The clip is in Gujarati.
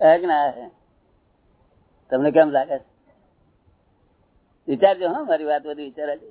ના તમને કેમ લાગે છે? વિચારજો હા મારી વાત બધી વિચારાજો.